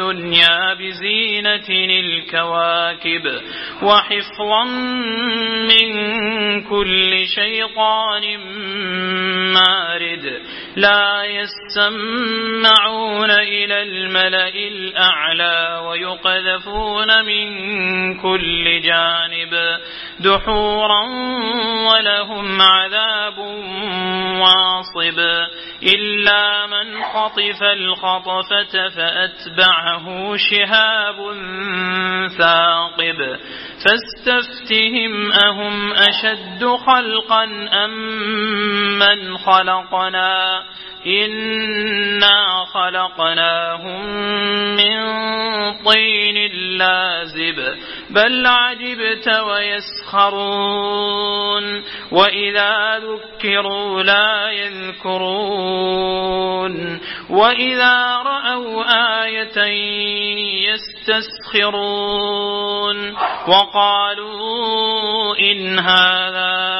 الدنيا بزينة الكواكب وحفظا من كل شيطان مارد لا يسمعون إلى الملأ الأعلى ويقذفون من كل جانب دحورا ولهم عذاب واصب إلا من خطف الخطفة فأتبعه شهاب ثاقب. فاستفتهم أهم أشد خلقا أم من خلقنا؟ إنا خلقناهم من طين لازب بل عجبت ويسخرون وإذا ذكروا لا يذكرون وإذا رأوا آية يستسخرون وقالوا إن هذا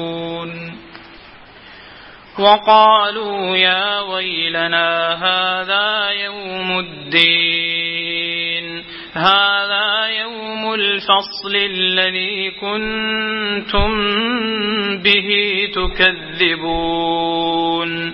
وقالوا يا ويلنا هذا يوم الدين هذا يوم الفصل الذي كنتم به تكذبون.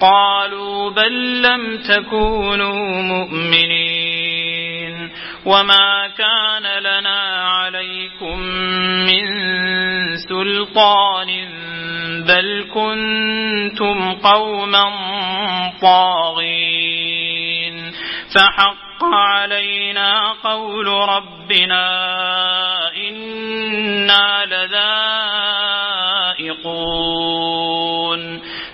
قالوا بل لم تكونوا مؤمنين وما كان لنا عليكم من سلطان بل كنتم قوما طاغين فحق علينا قول ربنا إنا لذائقون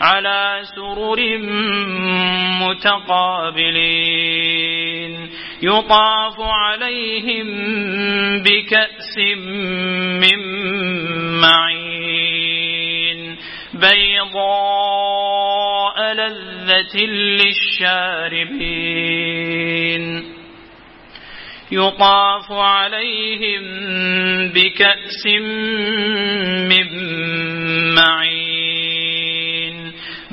على سرر متقابلين. يطاف عليهم بكأس من معين. بيضاء لذة للشاربين. يطاف عليهم بكأس من معين.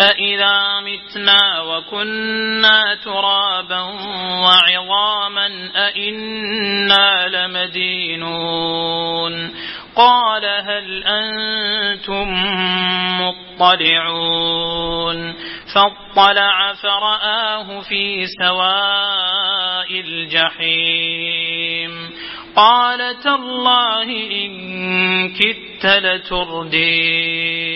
أئذا متنا وكنا ترابا وعظاما أئنا لمدينون قال هل أنتم مطلعون فاطلع فرآه في سواء الجحيم قال تالله إن كدت لتردين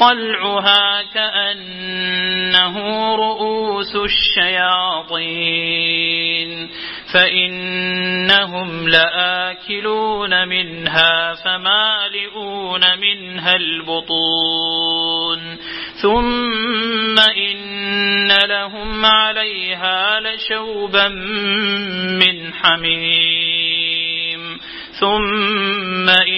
طلعها كأنه رؤوس الشياطين فإنهم لآكلون منها فمالئون منها البطون. ثم إن لهم عليها لشوبا من حميم. ثم إن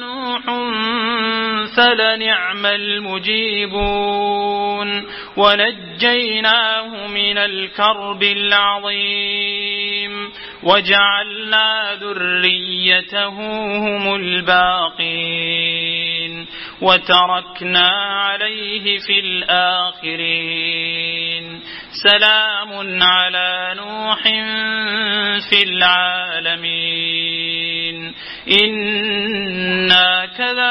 فلنعم المجيبون ونجيناه من الكرب العظيم وجعلنا ذريته هم الباقين وتركنا عليه في الآخرين سلام على نوح في العالمين إنا كذلك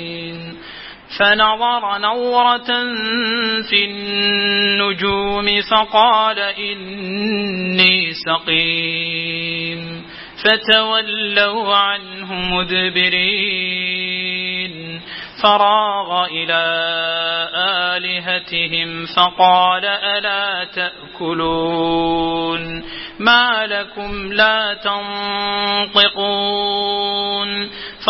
فنظر نورة في النجوم فقال إني سقيم فتولوا عنه مدبرين فراغ إلى آلهتهم فقال ألا تأكلون ما لكم لا تنطقون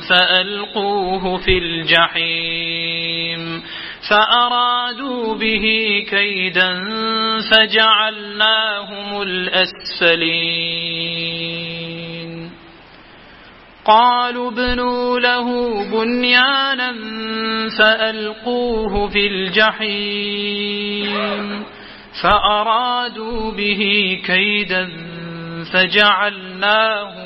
فألقوه في الجحيم فأرادوا به كيدا فجعلناهم الأسفلين قالوا ابنوا له بنيانا فألقوه في الجحيم فأرادوا به كيدا فجعلناهم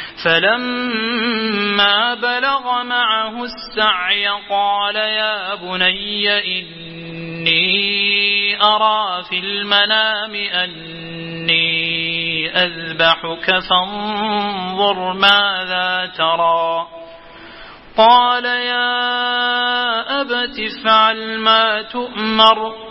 فلما بلغ معه السعي قال يا بني إني أرى في المنام أني أذبحك فانظر ماذا ترى. قال يا أبت افعل ما تؤمر.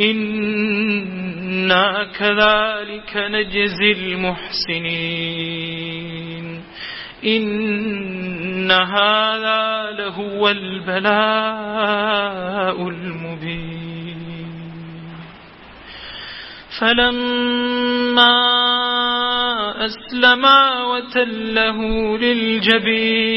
إنا كذلك نجزي المحسنين إن هذا لهو البلاء المبين فلما أسلما وتله للجبين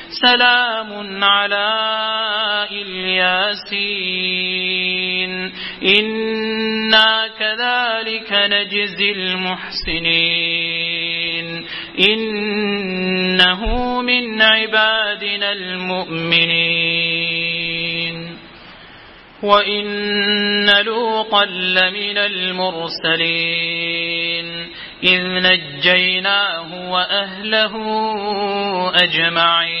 سلام على إلياسين. إنا كذلك نجزي المحسنين. إنه من عبادنا المؤمنين. وإن لوطا لمن المرسلين. إذ نجيناه وأهله أجمعين.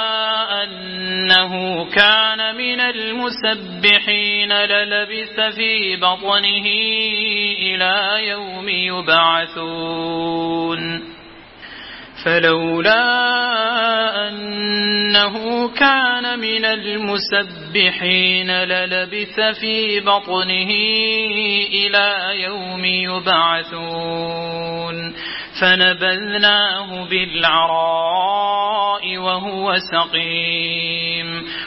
أنه كان من المسبحين للبث في بطنه إلى يوم يبعثون. فلولا أنه كان من المسبحين للبث في بطنه إلى يوم يبعثون. فنبذناه بالعراء وهو سقيم.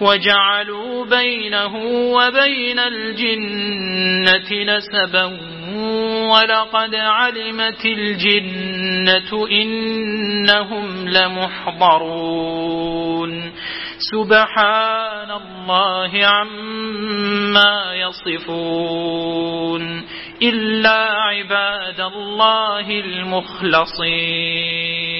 وجعلوا بينه وبين الجنة نسبا ولقد علمت الجنة إنهم لمحضرون. سبحان الله عما يصفون. إلا عباد الله المخلصين.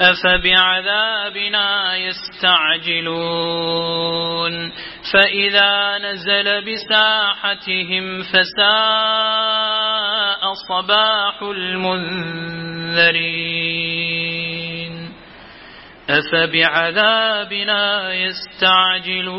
أفبعذابنا يستعجلون فإذا نزل بساحتهم فساء صباح المنذرين أفبعذابنا يستعجلون